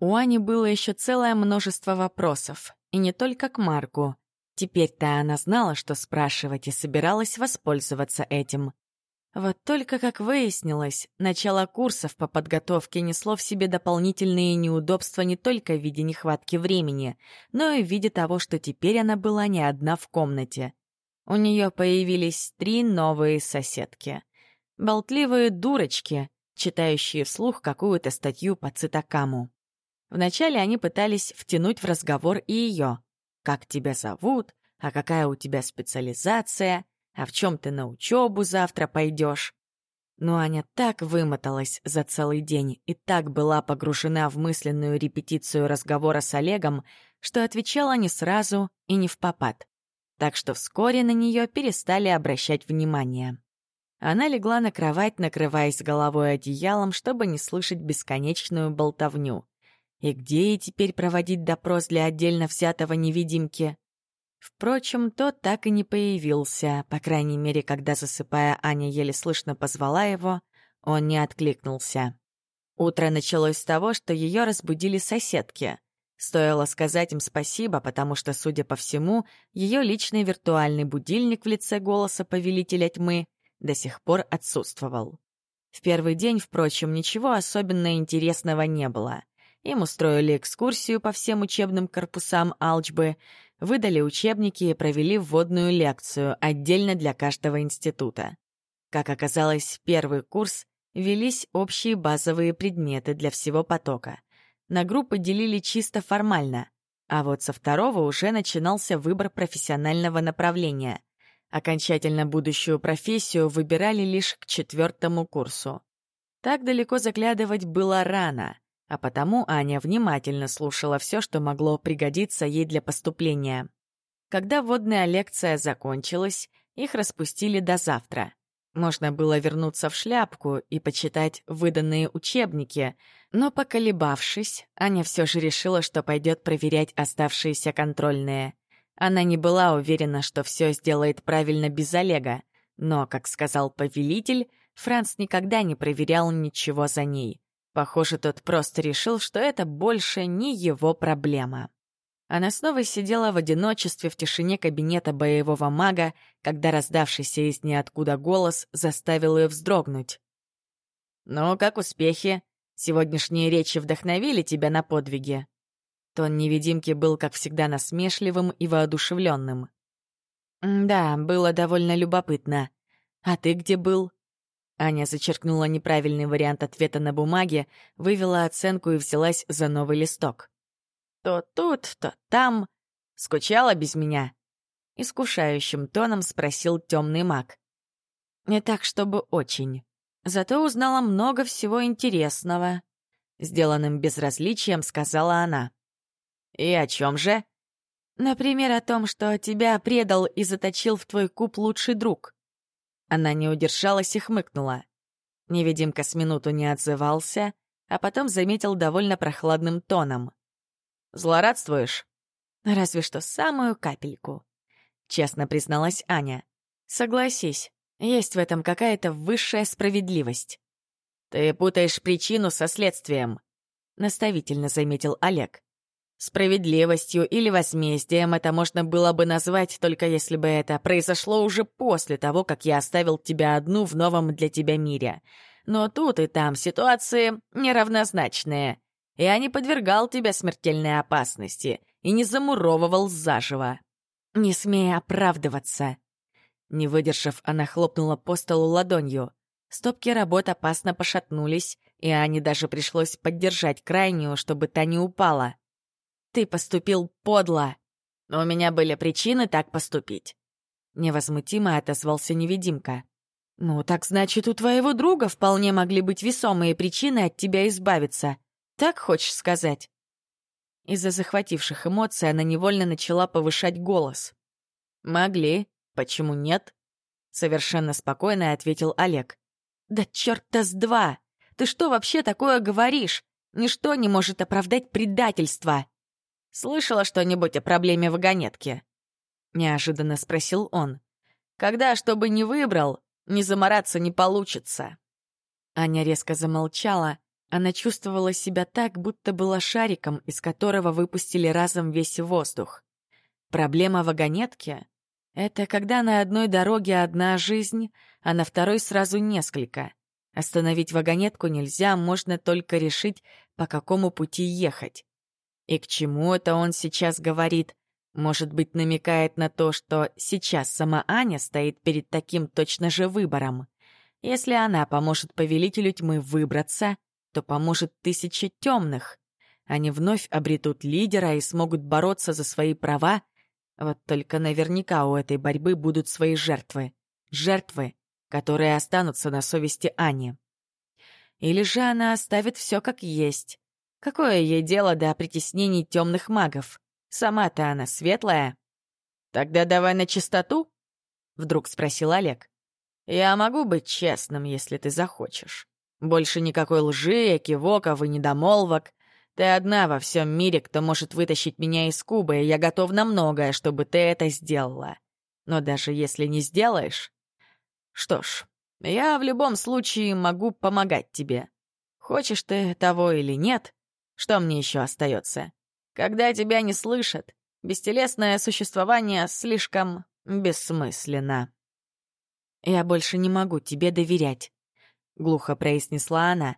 У Ани было еще целое множество вопросов, и не только к Марку. Теперь-то она знала, что спрашивать, и собиралась воспользоваться этим. Вот только, как выяснилось, начало курсов по подготовке несло в себе дополнительные неудобства не только в виде нехватки времени, но и в виде того, что теперь она была не одна в комнате. У нее появились три новые соседки. Болтливые дурочки, читающие вслух какую-то статью по цитакаму. Вначале они пытались втянуть в разговор и ее. «Как тебя зовут? А какая у тебя специализация? А в чем ты на учебу завтра пойдешь?» Но Аня так вымоталась за целый день и так была погружена в мысленную репетицию разговора с Олегом, что отвечала не сразу и не в попад. Так что вскоре на нее перестали обращать внимание. Она легла на кровать, накрываясь головой одеялом, чтобы не слышать бесконечную болтовню. И где ей теперь проводить допрос для отдельно взятого невидимки? Впрочем, тот так и не появился, по крайней мере, когда, засыпая, Аня еле слышно позвала его, он не откликнулся. Утро началось с того, что ее разбудили соседки. Стоило сказать им спасибо, потому что, судя по всему, ее личный виртуальный будильник в лице голоса повелителя тьмы до сих пор отсутствовал. В первый день, впрочем, ничего особенно интересного не было. Им устроили экскурсию по всем учебным корпусам Алчбы, выдали учебники и провели вводную лекцию отдельно для каждого института. Как оказалось, первый курс велись общие базовые предметы для всего потока. На группы делили чисто формально, а вот со второго уже начинался выбор профессионального направления. Окончательно будущую профессию выбирали лишь к четвертому курсу. Так далеко заглядывать было рано — а потому Аня внимательно слушала все, что могло пригодиться ей для поступления. Когда водная лекция закончилась, их распустили до завтра. Можно было вернуться в шляпку и почитать выданные учебники, но, поколебавшись, Аня все же решила, что пойдет проверять оставшиеся контрольные. Она не была уверена, что все сделает правильно без Олега, но, как сказал повелитель, Франц никогда не проверял ничего за ней. Похоже, тот просто решил, что это больше не его проблема. Она снова сидела в одиночестве в тишине кабинета боевого мага, когда раздавшийся из ниоткуда голос заставил ее вздрогнуть. «Ну, как успехи? Сегодняшние речи вдохновили тебя на подвиги?» Тон невидимки был, как всегда, насмешливым и воодушевленным. «Да, было довольно любопытно. А ты где был?» Аня зачеркнула неправильный вариант ответа на бумаге, вывела оценку и взялась за новый листок. «То тут, то там. Скучала без меня?» Искушающим тоном спросил темный маг. «Не так, чтобы очень. Зато узнала много всего интересного», — сделанным безразличием сказала она. «И о чем же?» «Например, о том, что тебя предал и заточил в твой куб лучший друг». Она не удержалась и хмыкнула. Невидимка с минуту не отзывался, а потом заметил довольно прохладным тоном. «Злорадствуешь?» «Разве что самую капельку», — честно призналась Аня. «Согласись, есть в этом какая-то высшая справедливость». «Ты путаешь причину со следствием», — наставительно заметил Олег. Справедливостью или возмездием это можно было бы назвать, только если бы это произошло уже после того, как я оставил тебя одну в новом для тебя мире. Но тут и там ситуации неравнозначные. Я не подвергал тебя смертельной опасности и не замуровывал заживо. Не смей оправдываться. Не выдержав, она хлопнула по столу ладонью. Стопки работ опасно пошатнулись, и Ане даже пришлось поддержать крайнюю, чтобы та не упала. Ты поступил подло. Но у меня были причины так поступить. Невозмутимо отозвался невидимка. «Ну, так значит, у твоего друга вполне могли быть весомые причины от тебя избавиться. Так хочешь сказать?» Из-за захвативших эмоций она невольно начала повышать голос. «Могли. Почему нет?» Совершенно спокойно ответил Олег. «Да черта с два! Ты что вообще такое говоришь? Ничто не может оправдать предательство!» «Слышала что-нибудь о проблеме вагонетки?» — неожиданно спросил он. «Когда, чтобы не выбрал, не замораться не получится». Аня резко замолчала, Она чувствовала себя так, будто была шариком, из которого выпустили разом весь воздух. Проблема вагонетки — это когда на одной дороге одна жизнь, а на второй сразу несколько. Остановить вагонетку нельзя, можно только решить, по какому пути ехать. И к чему это он сейчас говорит? Может быть, намекает на то, что сейчас сама Аня стоит перед таким точно же выбором. Если она поможет повелителю тьмы выбраться, то поможет тысяче темных. Они вновь обретут лидера и смогут бороться за свои права, вот только наверняка у этой борьбы будут свои жертвы. Жертвы, которые останутся на совести Ани. Или же она оставит все как есть. Какое ей дело до притеснений темных магов? Сама-то она светлая. «Тогда давай на чистоту?» — вдруг спросил Олег. «Я могу быть честным, если ты захочешь. Больше никакой лжи, экивоков и недомолвок. Ты одна во всем мире, кто может вытащить меня из куба, и я готов на многое, чтобы ты это сделала. Но даже если не сделаешь... Что ж, я в любом случае могу помогать тебе. Хочешь ты того или нет, что мне еще остается? Когда тебя не слышат, бестелесное существование слишком бессмысленно. «Я больше не могу тебе доверять», — глухо произнесла она.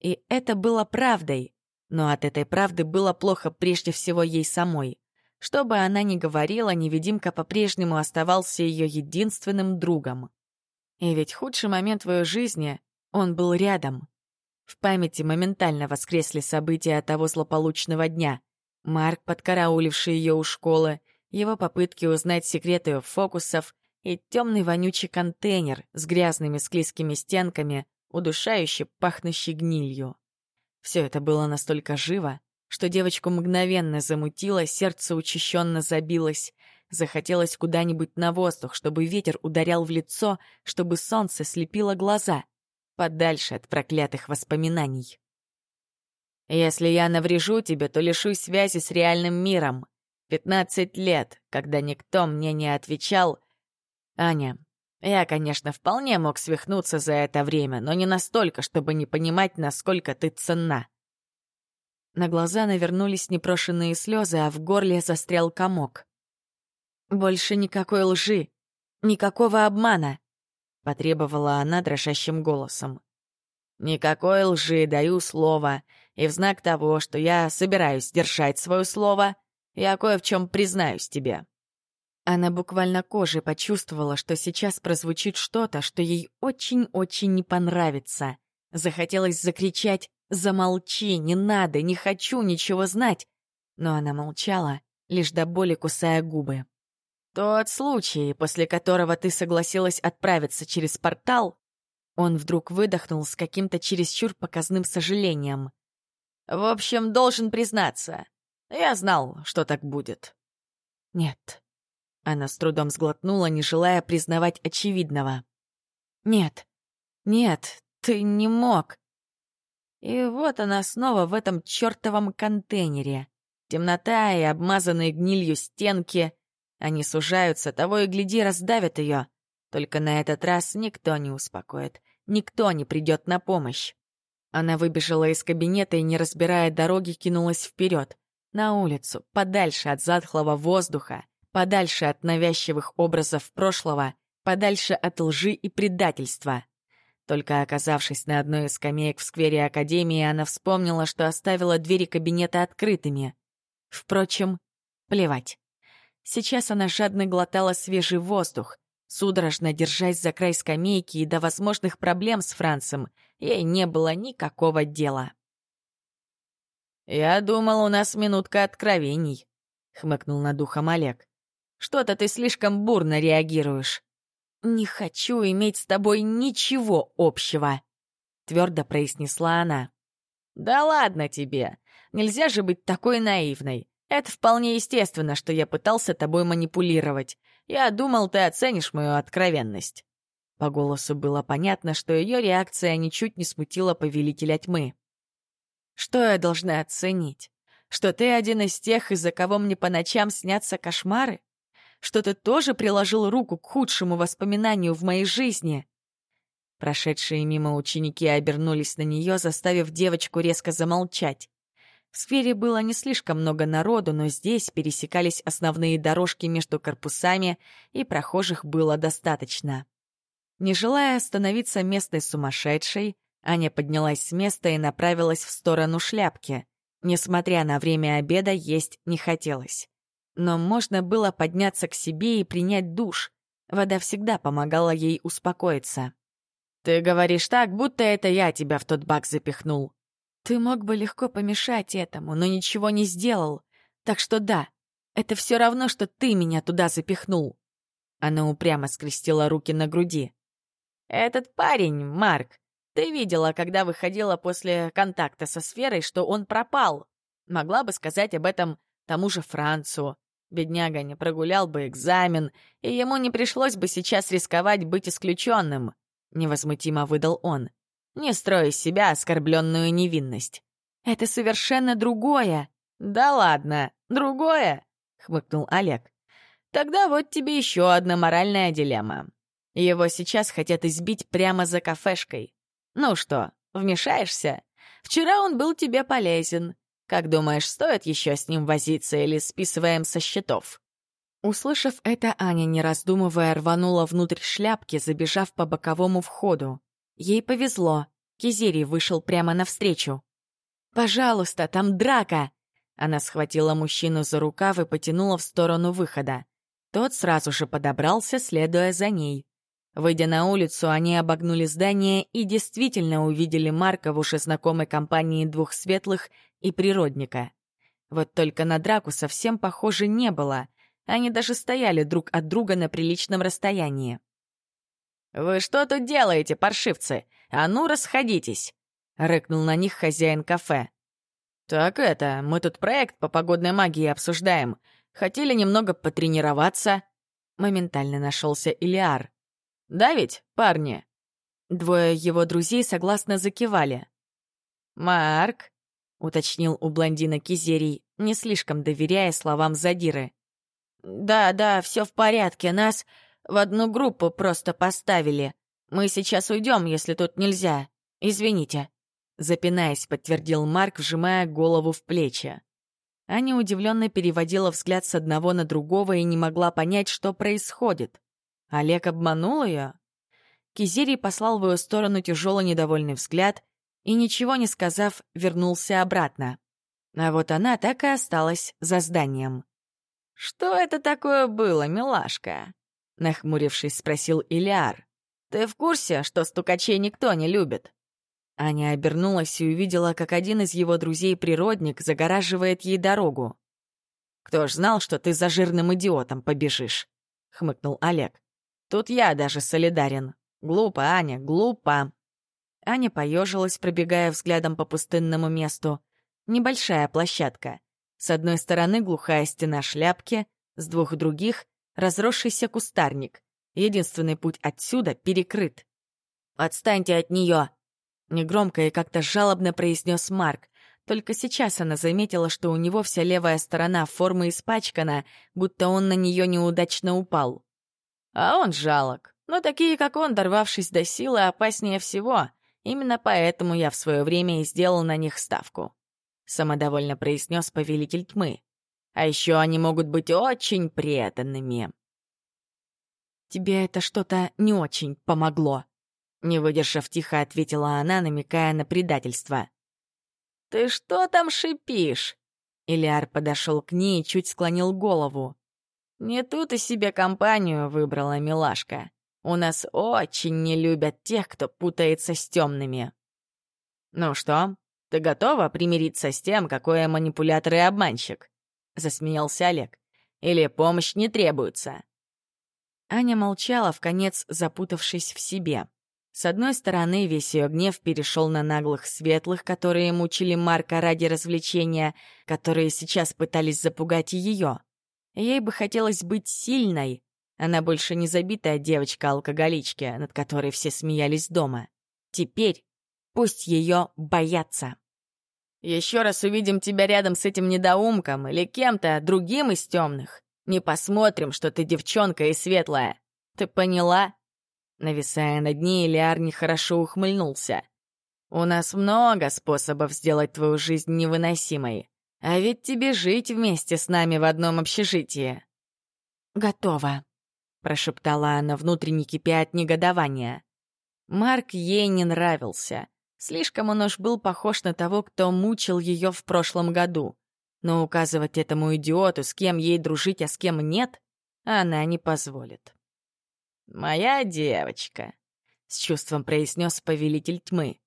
И это было правдой. Но от этой правды было плохо прежде всего ей самой. Что бы она ни говорила, невидимка по-прежнему оставался ее единственным другом. И ведь худший момент в ее жизни — он был рядом. В памяти моментально воскресли события того злополучного дня. Марк, подкарауливший ее у школы, его попытки узнать секреты ее фокусов и темный вонючий контейнер с грязными склизкими стенками, удушающе пахнущий гнилью. Все это было настолько живо, что девочку мгновенно замутило, сердце учащенно забилось. Захотелось куда-нибудь на воздух, чтобы ветер ударял в лицо, чтобы солнце слепило глаза, подальше от проклятых воспоминаний. «Если я наврежу тебе, то лишусь связи с реальным миром. Пятнадцать лет, когда никто мне не отвечал. Аня, я, конечно, вполне мог свихнуться за это время, но не настолько, чтобы не понимать, насколько ты ценна. На глаза навернулись непрошенные слезы, а в горле застрял комок. «Больше никакой лжи, никакого обмана», — потребовала она дрожащим голосом. «Никакой лжи, даю слово, и в знак того, что я собираюсь держать свое слово, я кое в чем признаюсь тебе. Она буквально кожей почувствовала, что сейчас прозвучит что-то, что ей очень-очень не понравится. Захотелось закричать «Замолчи, не надо, не хочу ничего знать!» Но она молчала, лишь до боли кусая губы. «Тот случай, после которого ты согласилась отправиться через портал...» Он вдруг выдохнул с каким-то чересчур показным сожалением. «В общем, должен признаться, я знал, что так будет». «Нет, она с трудом сглотнула, не желая признавать очевидного. «Нет, нет, ты не мог». И вот она снова в этом чертовом контейнере. Темнота и обмазанные гнилью стенки. Они сужаются, того и гляди, раздавят ее. Только на этот раз никто не успокоит, никто не придет на помощь. Она выбежала из кабинета и, не разбирая дороги, кинулась вперед, на улицу, подальше от затхлого воздуха, подальше от навязчивых образов прошлого, подальше от лжи и предательства. Только оказавшись на одной из скамеек в сквере Академии, она вспомнила, что оставила двери кабинета открытыми. Впрочем, плевать. Сейчас она жадно глотала свежий воздух, судорожно держась за край скамейки, и до возможных проблем с Францем ей не было никакого дела. «Я думал, у нас минутка откровений», — хмыкнул над ухом Олег. Что-то ты слишком бурно реагируешь. «Не хочу иметь с тобой ничего общего», — твердо произнесла она. «Да ладно тебе. Нельзя же быть такой наивной. Это вполне естественно, что я пытался тобой манипулировать. Я думал, ты оценишь мою откровенность». По голосу было понятно, что ее реакция ничуть не смутила повелителя тьмы. «Что я должна оценить? Что ты один из тех, из-за кого мне по ночам снятся кошмары? что ты тоже приложил руку к худшему воспоминанию в моей жизни. Прошедшие мимо ученики обернулись на нее, заставив девочку резко замолчать. В сквере было не слишком много народу, но здесь пересекались основные дорожки между корпусами, и прохожих было достаточно. Не желая остановиться местной сумасшедшей, Аня поднялась с места и направилась в сторону шляпки. Несмотря на время обеда, есть не хотелось. Но можно было подняться к себе и принять душ. Вода всегда помогала ей успокоиться. «Ты говоришь так, будто это я тебя в тот бак запихнул», ты мог бы легко помешать этому, но ничего не сделал. Так что да, это все равно, что ты меня туда запихнул. Она упрямо скрестила руки на груди. Этот парень, Марк, ты видела, когда выходила после контакта со сферой, что он пропал. Могла бы сказать об этом тому же Францу. Бедняга не прогулял бы экзамен, и ему не пришлось бы сейчас рисковать быть исключенным. Невозмутимо выдал он. Не строй из себя оскорбленную невинность. Это совершенно другое. Да ладно, другое, хмыкнул Олег. Тогда вот тебе еще одна моральная дилемма. Его сейчас хотят избить прямо за кафешкой. Ну что, вмешаешься? Вчера он был тебе полезен. Как думаешь, стоит еще с ним возиться или списываем со счетов?» Услышав это, Аня, не раздумывая, рванула внутрь шляпки, забежав по боковому входу. Ей повезло. Кизири вышел прямо навстречу. «Пожалуйста, там драка!» Она схватила мужчину за рукав и потянула в сторону выхода. Тот сразу же подобрался, следуя за ней. Выйдя на улицу, они обогнули здание и действительно увидели Марка в уже знакомой компании двух светлых и природника. Вот только на драку совсем похоже не было. Они даже стояли друг от друга на приличном расстоянии. «Вы что тут делаете, паршивцы? А ну, расходитесь!» — рыкнул на них хозяин кафе. «Так это, мы тут проект по погодной магии обсуждаем. Хотели немного потренироваться». Моментально нашелся Илиар. «Да ведь, парни?» Двое его друзей согласно закивали. «Марк», — уточнил у блондина Кизерий, не слишком доверяя словам Задиры. «Да, да, все в порядке, нас в одну группу просто поставили. Мы сейчас уйдем, если тут нельзя. Извините». Запинаясь, подтвердил Марк, вжимая голову в плечи. Аня удивленно переводила взгляд с одного на другого и не могла понять, что происходит. Олег обманул ее? Кизирий послал в ее сторону тяжелый недовольный взгляд и, ничего не сказав, вернулся обратно. А вот она так и осталась за зданием. «Что это такое было, милашка?» Нахмурившись, спросил Илиар. «Ты в курсе, что стукачей никто не любит?» Аня обернулась и увидела, как один из его друзей-природник загораживает ей дорогу. «Кто ж знал, что ты за жирным идиотом побежишь?» — хмыкнул Олег. «Тут я даже солидарен. Глупо, Аня, глупо!» Аня поежилась, пробегая взглядом по пустынному месту. Небольшая площадка. С одной стороны глухая стена шляпки, с двух других разросшийся кустарник. Единственный путь отсюда перекрыт. «Отстаньте от нее!» Негромко и как-то жалобно произнес Марк. Только сейчас она заметила, что у него вся левая сторона формы испачкана, будто он на нее неудачно упал. А он жалок. Но такие, как он, дорвавшись до силы, опаснее всего. Именно поэтому я в свое время и сделал на них ставку. Самодовольно произнес повелитель тьмы. А еще они могут быть очень преданными. «Тебе это что-то не очень помогло», — не выдержав тихо, ответила она, намекая на предательство. «Ты что там шипишь?» Илиар подошел к ней и чуть склонил голову. «Не тут и себе компанию выбрала милашка. У нас очень не любят тех, кто путается с темными». «Ну что, ты готова примириться с тем, какой я манипулятор и обманщик?» Засмеялся Олег. «Или помощь не требуется?» Аня молчала, в конец запутавшись в себе. С одной стороны, весь ее гнев перешел на наглых светлых, которые мучили Марка ради развлечения, которые сейчас пытались запугать ее. Ей бы хотелось быть сильной. Она больше не забитая девочка-алкоголички, над которой все смеялись дома. Теперь пусть ее боятся. Еще раз увидим тебя рядом с этим недоумком или кем-то другим из темных. Не посмотрим, что ты девчонка и светлая. Ты поняла?» Нависая над ней, Лиар нехорошо ухмыльнулся. «У нас много способов сделать твою жизнь невыносимой. А ведь тебе жить вместе с нами в одном общежитии». «Готово», — прошептала она, внутренне кипя от негодования. Марк ей не нравился. Слишком он уж был похож на того, кто мучил ее в прошлом году. Но указывать этому идиоту, с кем ей дружить, а с кем нет, она не позволит. «Моя девочка», — с чувством произнес повелитель тьмы.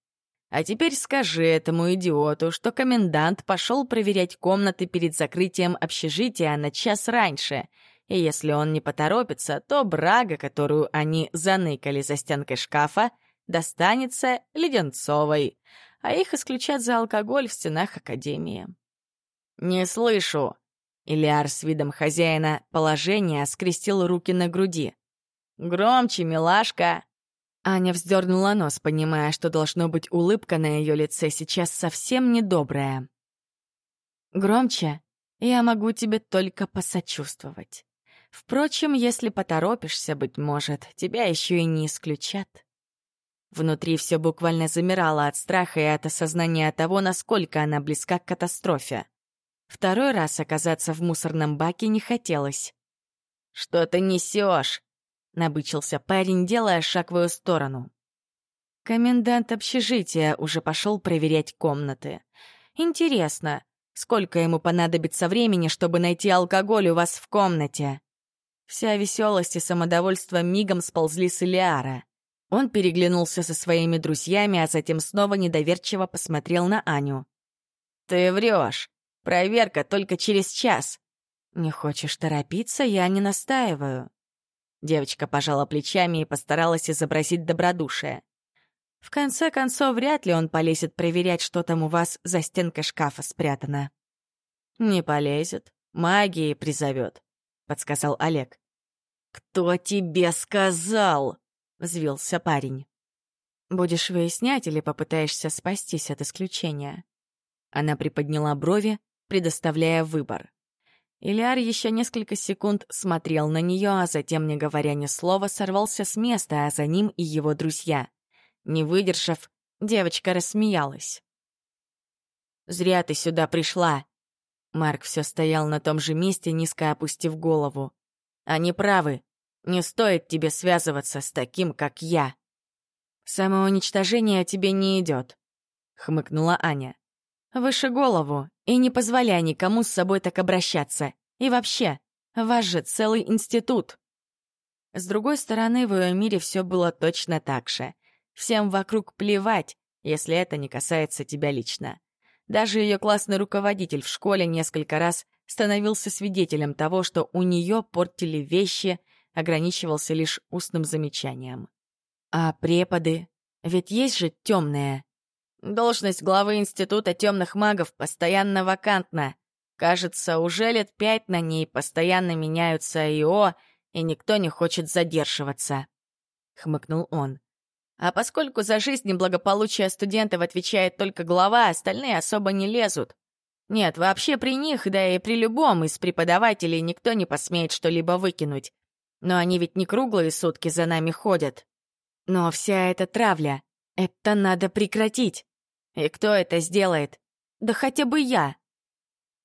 «А теперь скажи этому идиоту, что комендант пошел проверять комнаты перед закрытием общежития на час раньше, и если он не поторопится, то брага, которую они заныкали за стенкой шкафа, достанется Леденцовой, а их исключат за алкоголь в стенах Академии. «Не слышу!» Ильяр с видом хозяина положения скрестил руки на груди. «Громче, милашка!» Аня вздернула нос, понимая, что должно быть улыбка на ее лице сейчас совсем недобрая. «Громче, я могу тебе только посочувствовать. Впрочем, если поторопишься, быть может, тебя еще и не исключат». Внутри все буквально замирало от страха и от осознания того, насколько она близка к катастрофе. Второй раз оказаться в мусорном баке не хотелось. «Что ты несешь?» — набычился парень, делая шаг в ее сторону. Комендант общежития уже пошел проверять комнаты. «Интересно, сколько ему понадобится времени, чтобы найти алкоголь у вас в комнате?» Вся веселость и самодовольство мигом сползли с Илиара. Он переглянулся со своими друзьями, а затем снова недоверчиво посмотрел на Аню. «Ты врешь. Проверка только через час». «Не хочешь торопиться, я не настаиваю». Девочка пожала плечами и постаралась изобразить добродушие. В конце концов, вряд ли он полезет проверять, что там у вас за стенкой шкафа спрятано. «Не полезет. Магией призовет», — подсказал Олег. «Кто тебе сказал?» Взвился парень. «Будешь выяснять или попытаешься спастись от исключения?» Она приподняла брови, предоставляя выбор. Ильяр еще несколько секунд смотрел на нее, а затем, не говоря ни слова, сорвался с места, а за ним и его друзья. Не выдержав, девочка рассмеялась. «Зря ты сюда пришла!» Марк все стоял на том же месте, низко опустив голову. «Они правы. Не стоит тебе связываться с таким, как я. Самоуничтожение тебе не идет, хмыкнула Аня. Выше голову и не позволяй никому с собой так обращаться. И вообще, ваш же целый институт. С другой стороны, в ее мире все было точно так же. Всем вокруг плевать, если это не касается тебя лично. Даже ее классный руководитель в школе несколько раз становился свидетелем того, что у нее портили вещи — ограничивался лишь устным замечанием. А преподы? Ведь есть же темные. Должность главы Института темных магов постоянно вакантна. Кажется, уже лет пять на ней постоянно меняются ИО, и никто не хочет задерживаться. Хмыкнул он. А поскольку за жизнь и благополучие студентов отвечает только глава, остальные особо не лезут. Нет, вообще при них, да и при любом из преподавателей никто не посмеет что-либо выкинуть. Но они ведь не круглые сутки за нами ходят. Но вся эта травля, это надо прекратить. И кто это сделает? Да хотя бы я.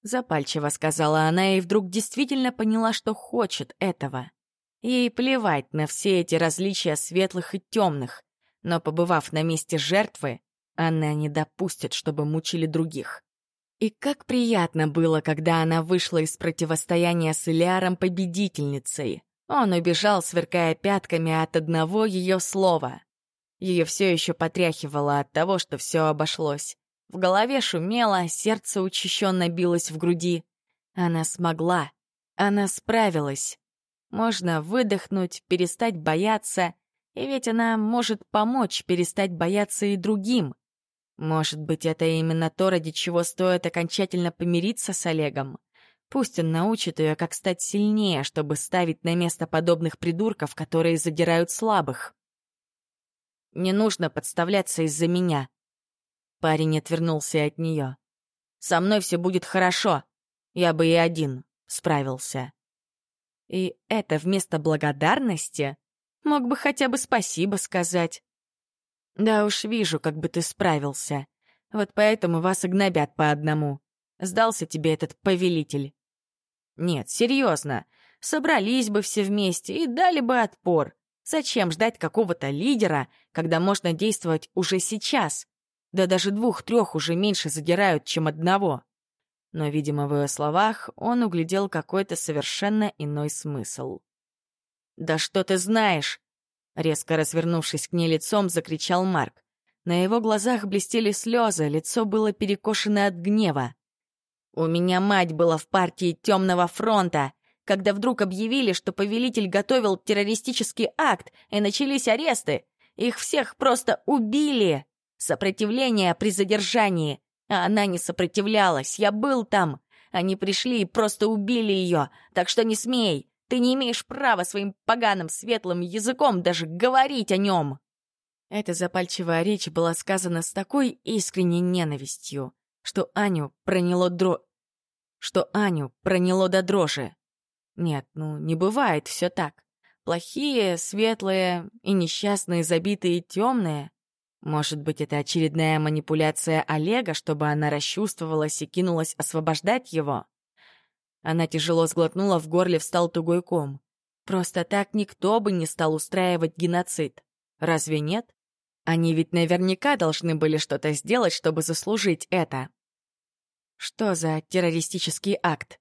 Запальчиво сказала она и вдруг действительно поняла, что хочет этого. Ей плевать на все эти различия светлых и темных, но, побывав на месте жертвы, она не допустит, чтобы мучили других. И как приятно было, когда она вышла из противостояния с Илиаром победительницей. Он убежал, сверкая пятками от одного ее слова. Ее все еще потряхивало от того, что все обошлось. В голове шумело, сердце учащенно билось в груди. Она смогла. Она справилась. Можно выдохнуть, перестать бояться, и ведь она может помочь перестать бояться и другим. Может быть, это именно то, ради чего стоит окончательно помириться с Олегом. Пусть он научит ее, как стать сильнее, чтобы ставить на место подобных придурков, которые задирают слабых. Не нужно подставляться из-за меня. Парень отвернулся от нее. Со мной все будет хорошо. Я бы и один справился. И это вместо благодарности? Мог бы хотя бы спасибо сказать. Да уж вижу, как бы ты справился. Вот поэтому вас и гнобят по одному. Сдался тебе этот повелитель. Нет, серьезно. Собрались бы все вместе и дали бы отпор. Зачем ждать какого-то лидера, когда можно действовать уже сейчас? Да даже двух-трех уже меньше задирают, чем одного. Но, видимо, в ее словах он углядел какой-то совершенно иной смысл. «Да что ты знаешь?» Резко развернувшись к ней лицом, закричал Марк. На его глазах блестели слезы, лицо было перекошено от гнева. «У меня мать была в партии Темного фронта, когда вдруг объявили, что повелитель готовил террористический акт, и начались аресты. Их всех просто убили. Сопротивление при задержании. А она не сопротивлялась, я был там. Они пришли и просто убили ее, так что не смей. Ты не имеешь права своим поганым светлым языком даже говорить о нем. Эта запальчивая речь была сказана с такой искренней ненавистью, что Аню проняло дро... что Аню проняло до дрожи. Нет, ну, не бывает все так. Плохие, светлые и несчастные, забитые, темные. Может быть, это очередная манипуляция Олега, чтобы она расчувствовалась и кинулась освобождать его? Она тяжело сглотнула, в горле встал тугой ком. Просто так никто бы не стал устраивать геноцид. Разве нет? Они ведь наверняка должны были что-то сделать, чтобы заслужить это. Что за террористический акт?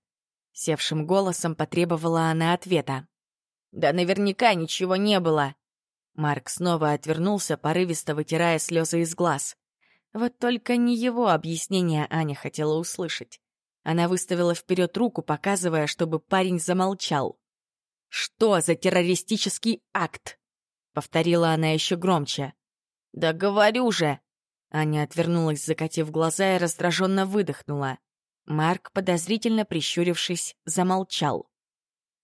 Севшим голосом потребовала она ответа. «Да наверняка ничего не было!» Марк снова отвернулся, порывисто вытирая слезы из глаз. Вот только не его объяснение Аня хотела услышать. Она выставила вперед руку, показывая, чтобы парень замолчал. «Что за террористический акт?» — повторила она еще громче. «Да говорю же!» Аня отвернулась, закатив глаза и раздраженно выдохнула. Марк, подозрительно прищурившись, замолчал.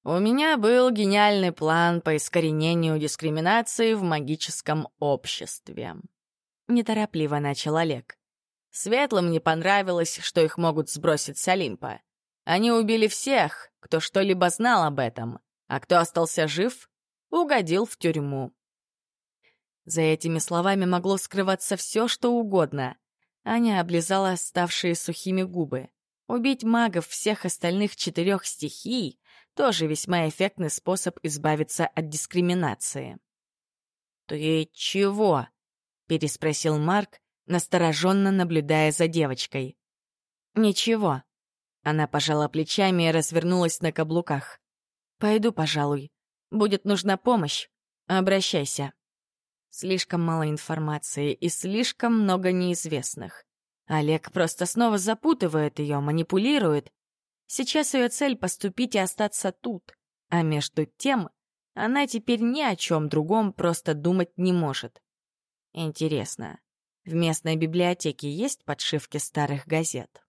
«У меня был гениальный план по искоренению дискриминации в магическом обществе», — неторопливо начал Олег. «Светлым не понравилось, что их могут сбросить с Олимпа. Они убили всех, кто что-либо знал об этом, а кто остался жив, угодил в тюрьму». За этими словами могло скрываться все, что угодно. Аня облизала ставшие сухими губы. Убить магов всех остальных четырех стихий — тоже весьма эффектный способ избавиться от дискриминации. «Ты чего?» — переспросил Марк, настороженно наблюдая за девочкой. «Ничего». Она пожала плечами и развернулась на каблуках. «Пойду, пожалуй. Будет нужна помощь. Обращайся». Слишком мало информации и слишком много неизвестных. Олег просто снова запутывает ее, манипулирует. Сейчас ее цель — поступить и остаться тут. А между тем, она теперь ни о чем другом просто думать не может. Интересно, в местной библиотеке есть подшивки старых газет?